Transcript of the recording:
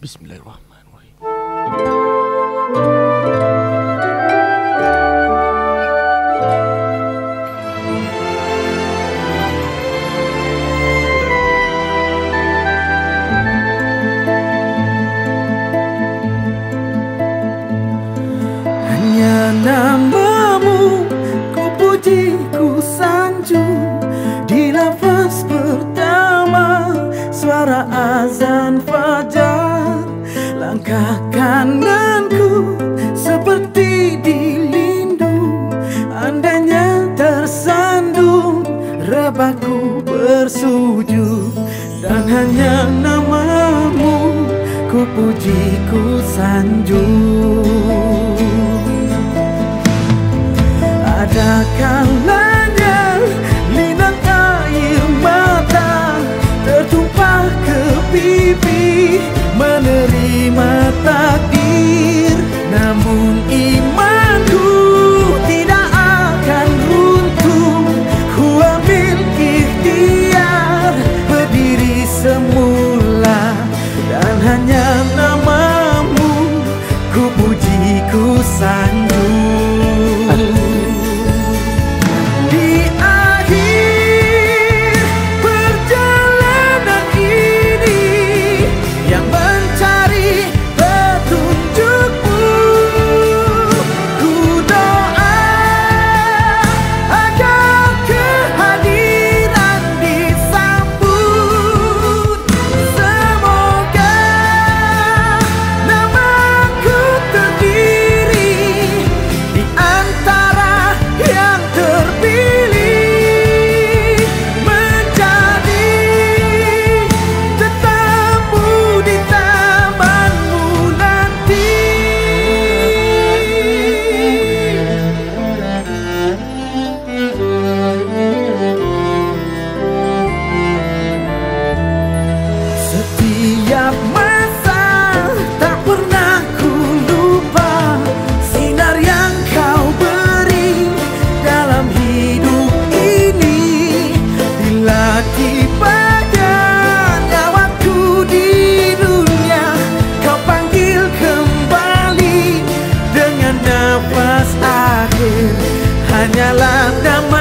Bismillahirrahmanirrahim. Hanya namamu ku puji ku sanjung Di nafas pertama suara azan fajar Langkah kananku seperti dilindung Andainya tersandung rebahku bersujud. Dan hanya namamu ku puji ku sanjung Ada kala hanyalah damai